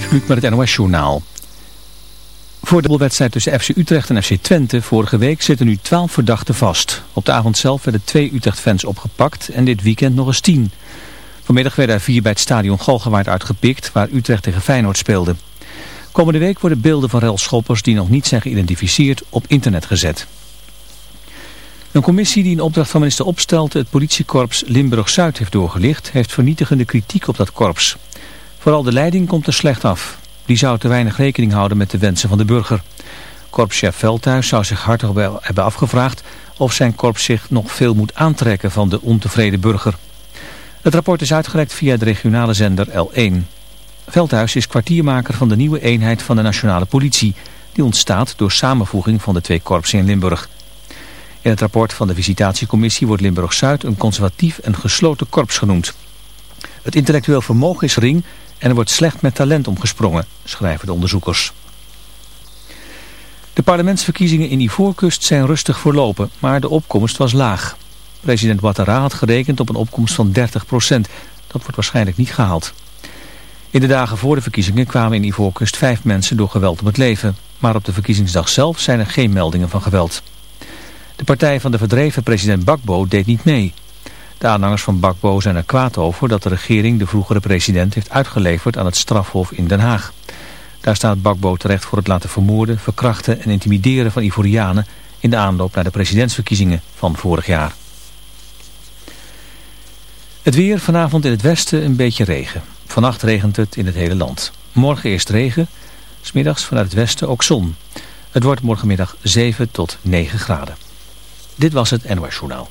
Gert met het NOS Journaal. Voor de wedstrijd tussen FC Utrecht en FC Twente vorige week zitten nu 12 verdachten vast. Op de avond zelf werden twee Utrecht-fans opgepakt en dit weekend nog eens tien. Vanmiddag werden er vier bij het stadion Galgenwaard uitgepikt waar Utrecht tegen Feyenoord speelde. Komende week worden beelden van relschoppers die nog niet zijn geïdentificeerd op internet gezet. Een commissie die in opdracht van minister Opstelten het politiekorps Limburg-Zuid heeft doorgelicht, heeft vernietigende kritiek op dat korps. Vooral de leiding komt er slecht af. Die zou te weinig rekening houden met de wensen van de burger. Korpschef Veldhuis zou zich hartig hebben afgevraagd of zijn korps zich nog veel moet aantrekken van de ontevreden burger. Het rapport is uitgelekt via de regionale zender L1. Veldhuis is kwartiermaker van de nieuwe eenheid van de nationale politie. Die ontstaat door samenvoeging van de twee korpsen in Limburg. In het rapport van de visitatiecommissie wordt Limburg-Zuid een conservatief en gesloten korps genoemd. Het intellectueel vermogen is ring en er wordt slecht met talent omgesprongen, schrijven de onderzoekers. De parlementsverkiezingen in Ivoorkust zijn rustig verlopen, maar de opkomst was laag. President Ouattara had gerekend op een opkomst van 30% Dat wordt waarschijnlijk niet gehaald. In de dagen voor de verkiezingen kwamen in Ivoorkust vijf mensen door geweld om het leven. Maar op de verkiezingsdag zelf zijn er geen meldingen van geweld. De partij van de verdreven president Bakbo deed niet mee. De aanhangers van Bakbo zijn er kwaad over dat de regering de vroegere president heeft uitgeleverd aan het strafhof in Den Haag. Daar staat Bakbo terecht voor het laten vermoorden, verkrachten en intimideren van Ivorianen in de aanloop naar de presidentsverkiezingen van vorig jaar. Het weer vanavond in het westen een beetje regen. Vannacht regent het in het hele land. Morgen eerst regen, smiddags vanuit het westen ook zon. Het wordt morgenmiddag 7 tot 9 graden. Dit was het NOS Journaal.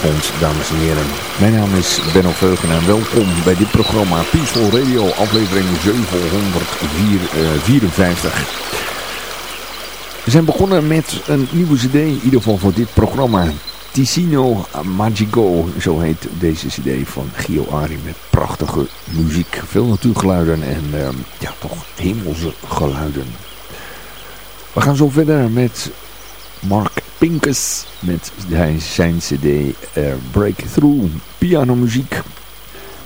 Dames en heren. Mijn naam is Benno Veugen en welkom bij dit programma Peaceful Radio, aflevering 754. Eh, We zijn begonnen met een nieuwe cd, in ieder geval voor dit programma. Ticino Magico, zo heet deze cd van Gio Ari met prachtige muziek. Veel natuurgeluiden en uh, ja, toch hemelse geluiden. We gaan zo verder met Mark Pincus met zijn cd uh, Breakthrough pianomuziek.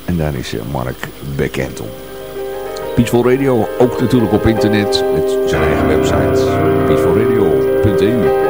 En daar is uh, Mark bekend om. Peaceful Radio, ook natuurlijk op internet met zijn eigen website peacefulradio.eu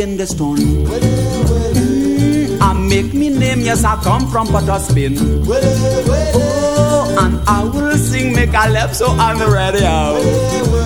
in the stone. I make me name, yes, I come from Potterspin. Oh, and I will sing, make a left so on the radio. Oh.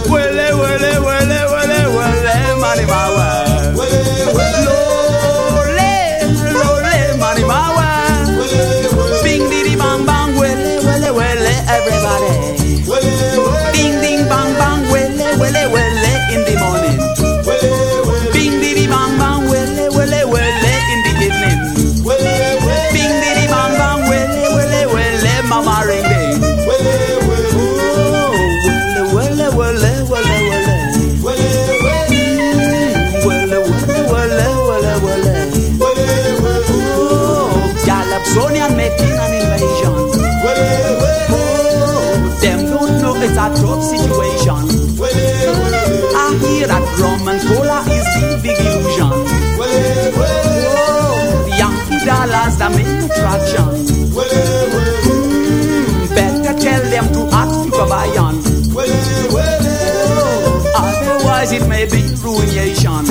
it may be ruination.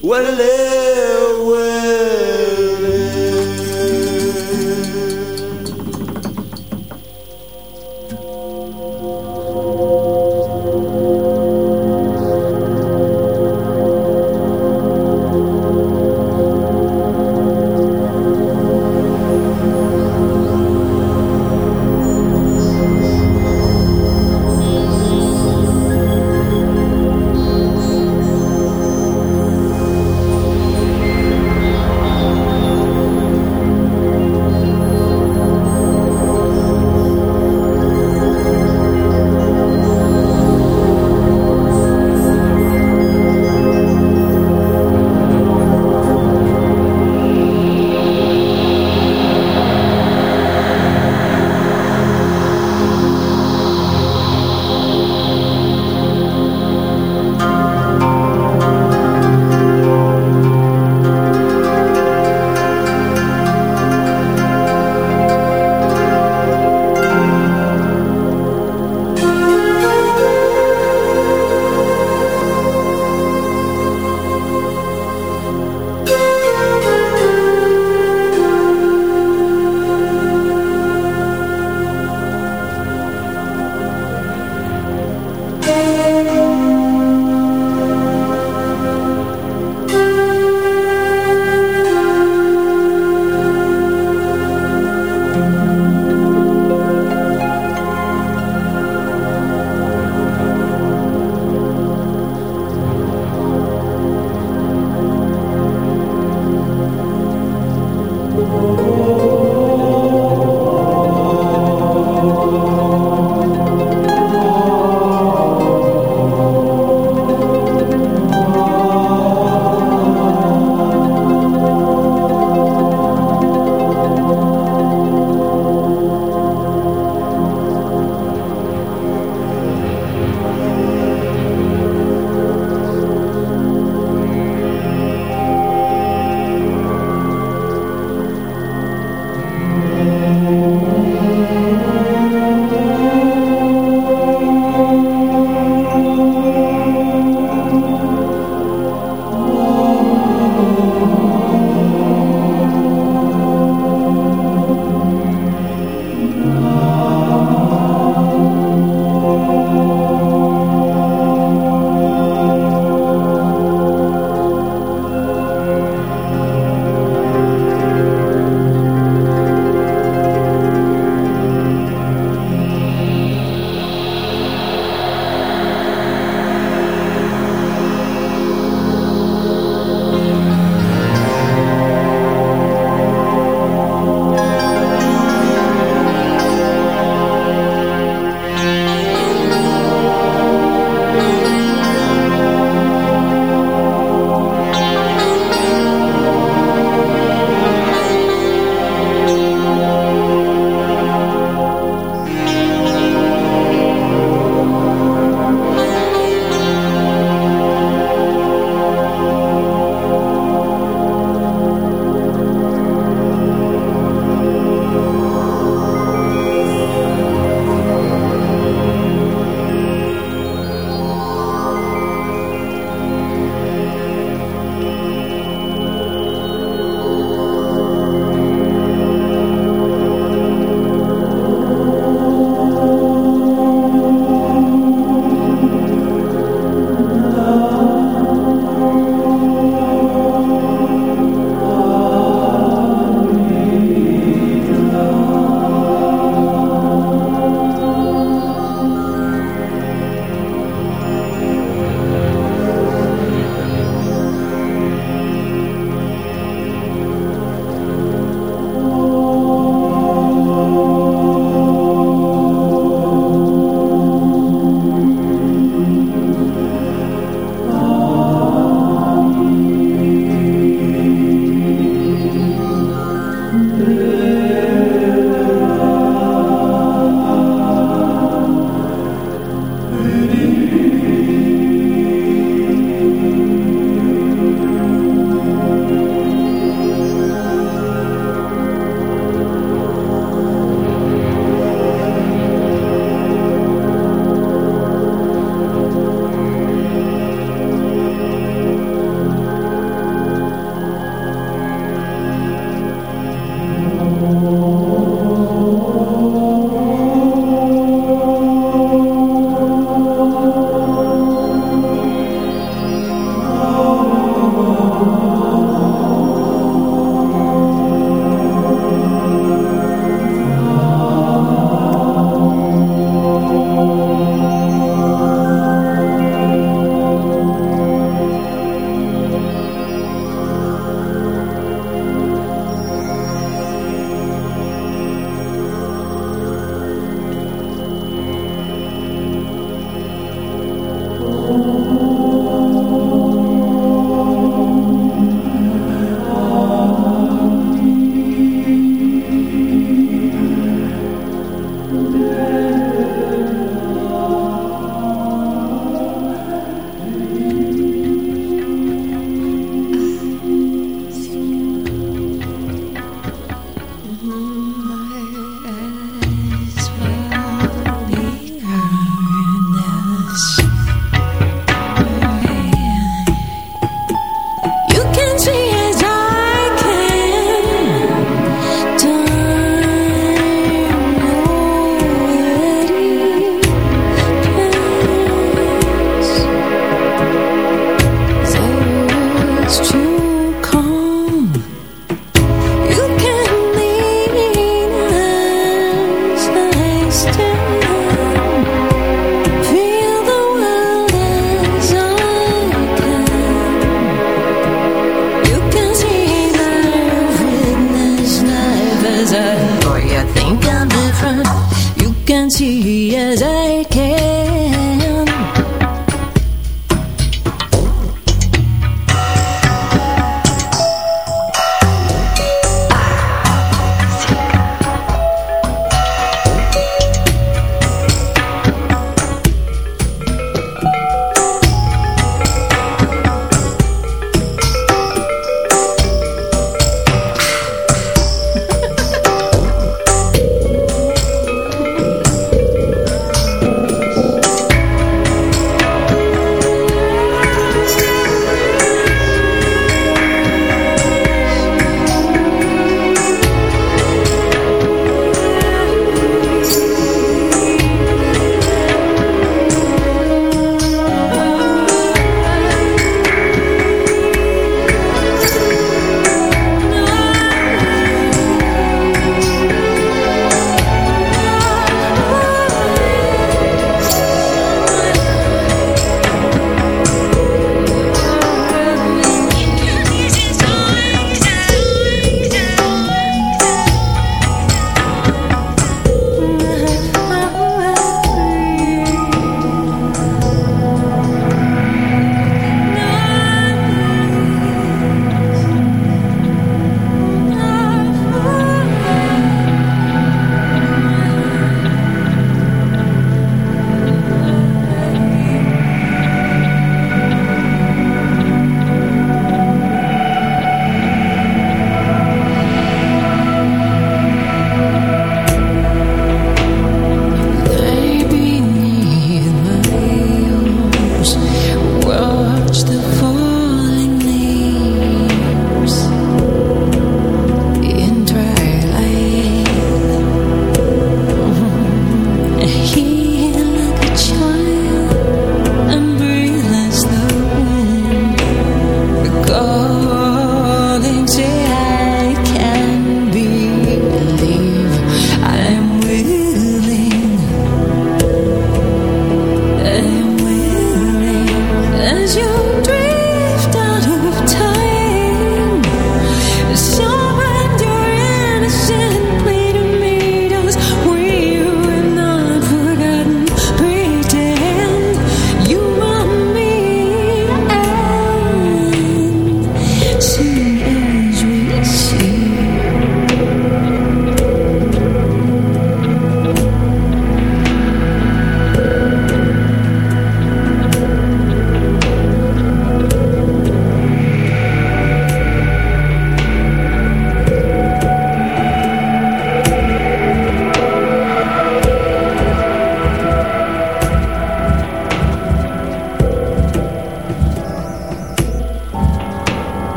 Well, eh.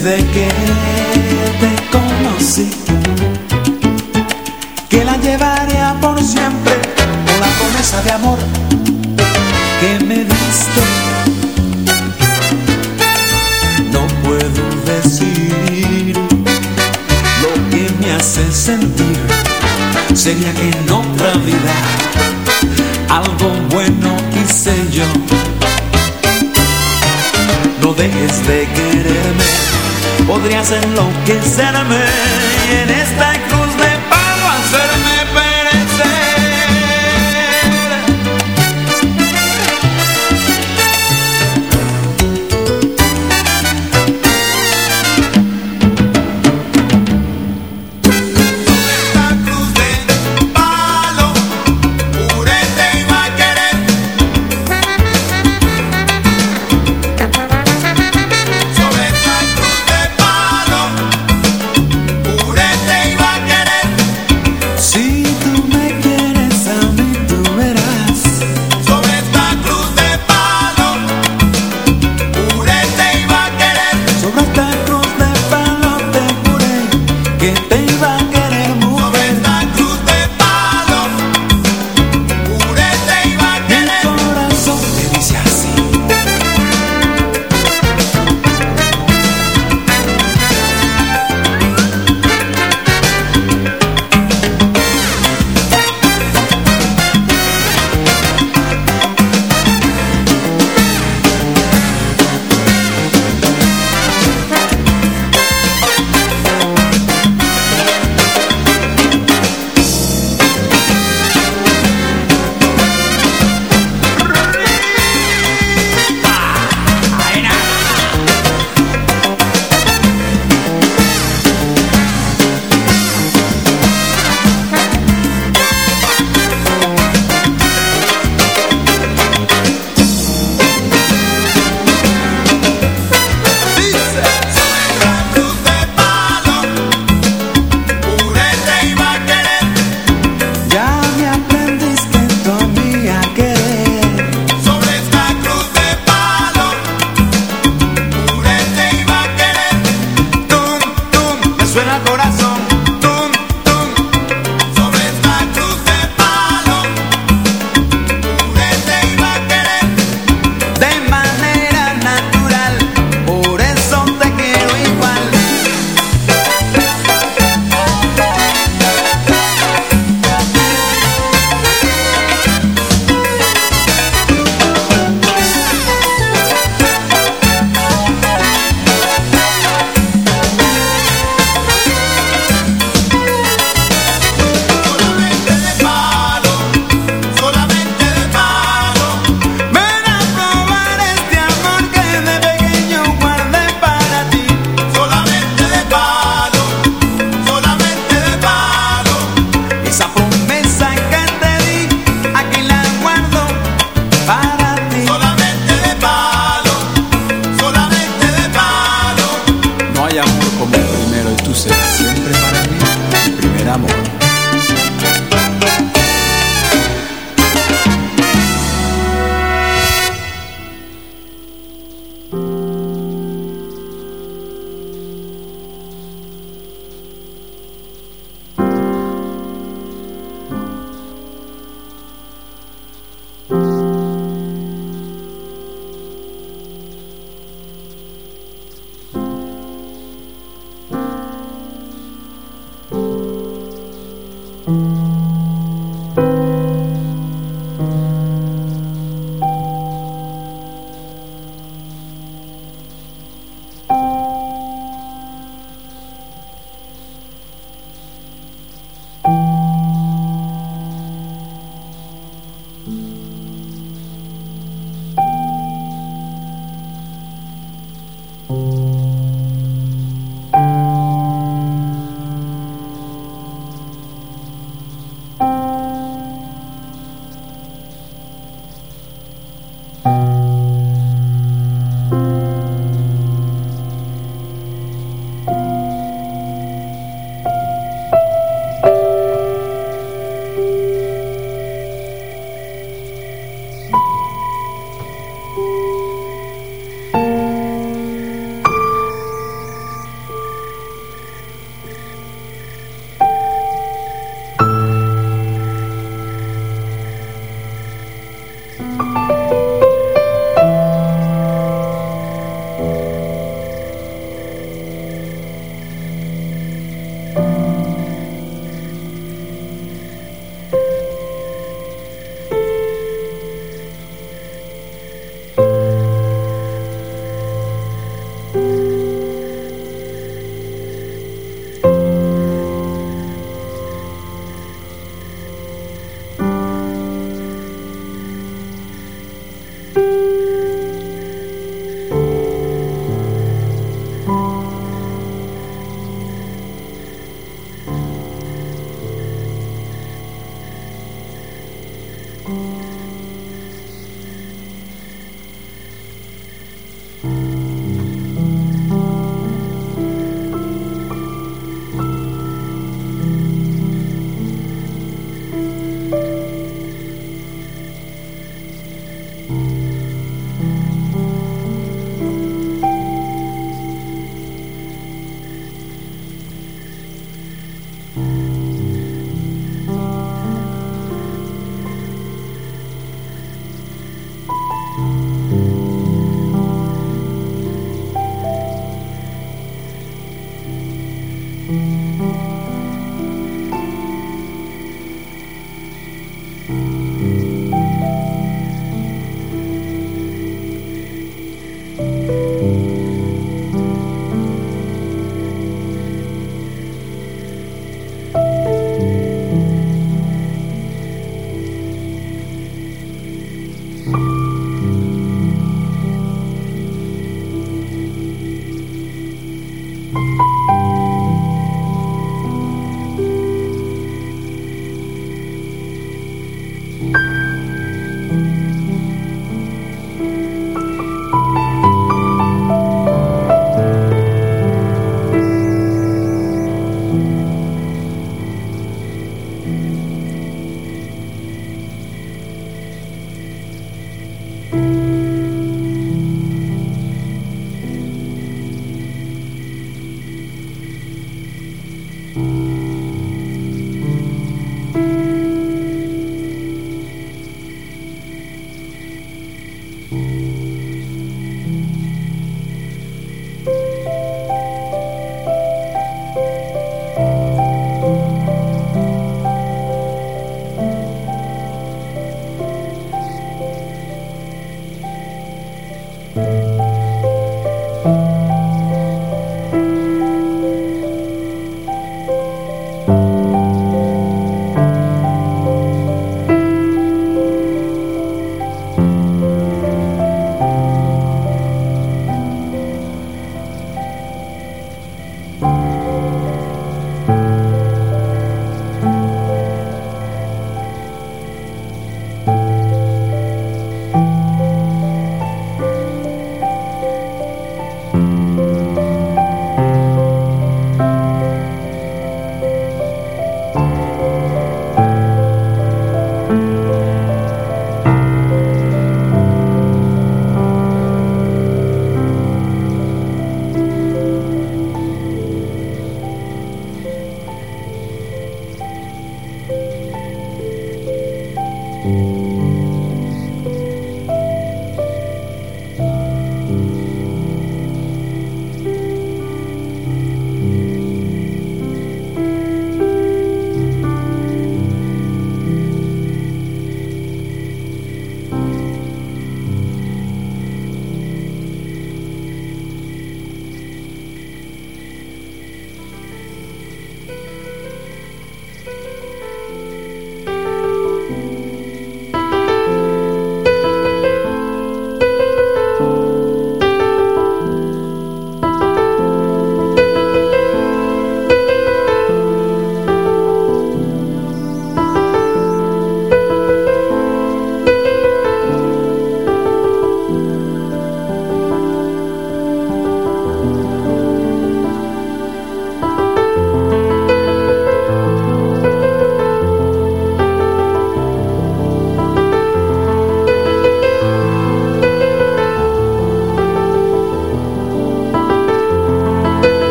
Desde que te conocí. Que la llevaría por siempre con la promesa de amor que me diste. No puedo decir lo que me hace sentir. Sería que en otra vida algo bueno hice yo. No dejes de quererme, podrías enloquecerme y en esta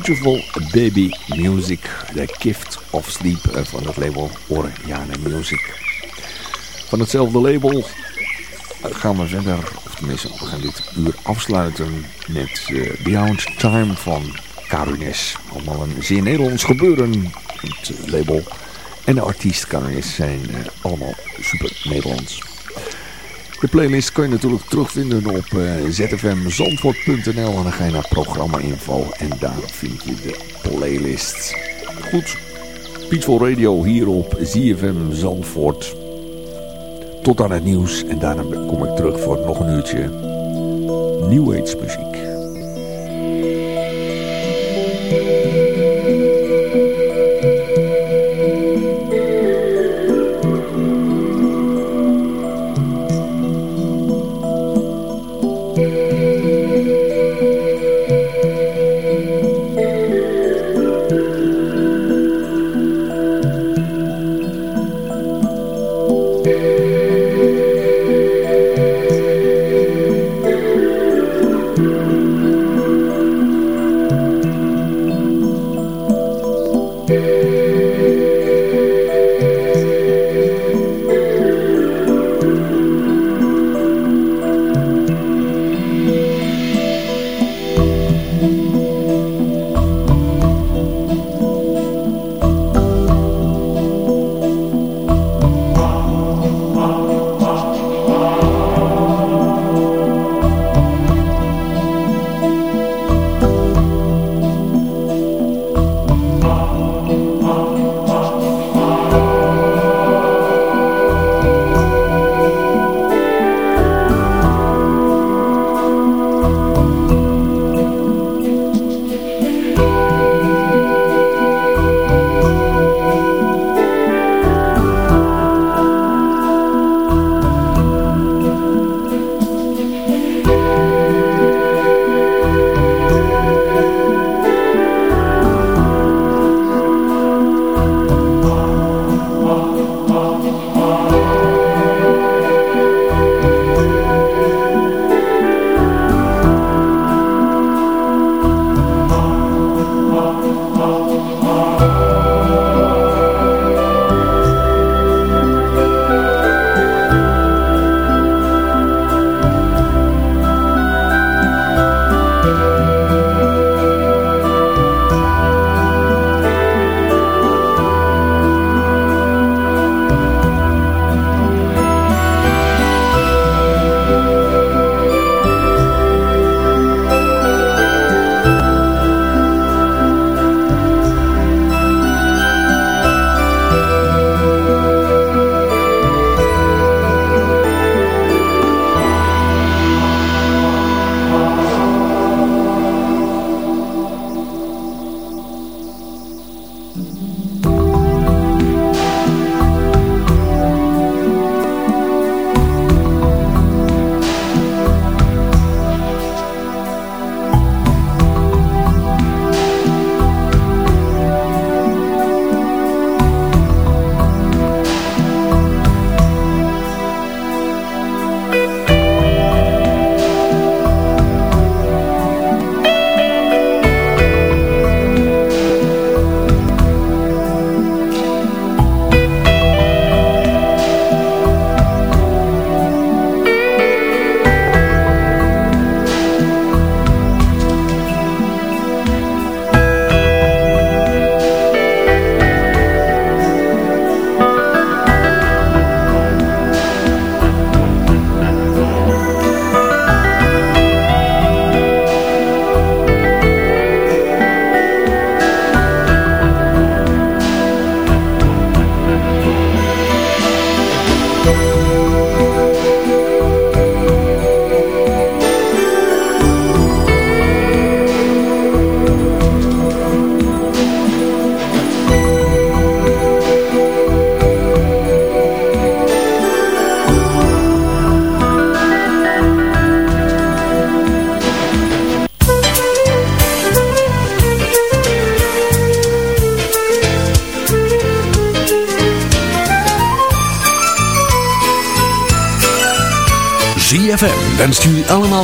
Beautiful Baby Music. The Gift of Sleep eh, van het label Oriana Music. Van hetzelfde label gaan we verder, of tenminste we gaan dit uur afsluiten met uh, Beyond Time van Carunes. Allemaal een zeer Nederlands gebeuren. Het label en de artiest Carunes zijn allemaal super Nederlands. De playlist kun je natuurlijk terugvinden op uh, zfmzandvoort.nl en dan ga je naar programma info en daar vind je de playlist. Goed, Peaceful Radio hier op ZFM Zandvoort. Tot aan het nieuws en daarna kom ik terug voor nog een uurtje New Age muziek.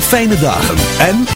Fijne dagen en...